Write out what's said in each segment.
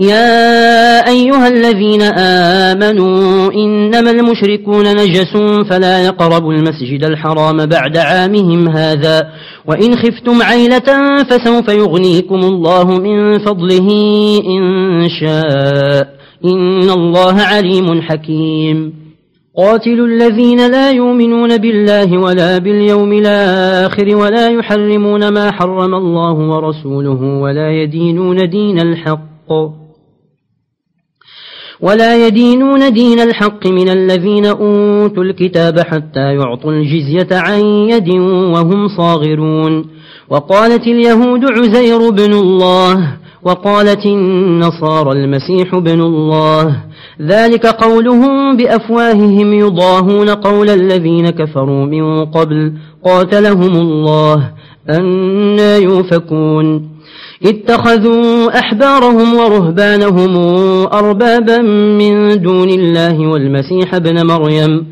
يا أيها الذين آمنوا إنما المشركون نجس فلا يقربوا المسجد الحرام بعد عامهم هذا وإن خفتم عيلة فسوف يغنيكم الله من فضله إن شاء. إن الله عليم حكيم. قاتلوا الذين لا يؤمنون بالله ولا باليوم الآخر ولا يحرمون ما حرم الله ورسوله ولا يدينون دين الحق. ولا يدينون دين الحق من الذين أوتوا الكتاب حتى يعطوا الجزية عن يد وهم صاغرون. وقالت اليهود عزير بن الله وقالت النصارى المسيح بن الله. ذلك قولهم بأفواههم يضاهون قول الذين كفروا من قبل قاتلهم الله أنا يوفكون اتخذوا أحبارهم ورهبانهم أربابا من دون الله والمسيح ابن مريم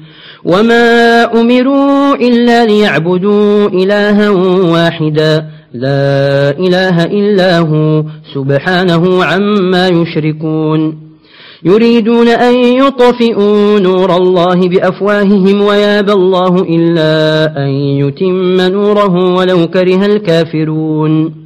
وما أمروا إلا ليعبدوا إلها واحدا لا إله إلا هو سبحانه عما يشركون يريدون أن يطفئوا نور الله بأفواههم ويابى الله إلا أن يتم نوره ولو كره الكافرون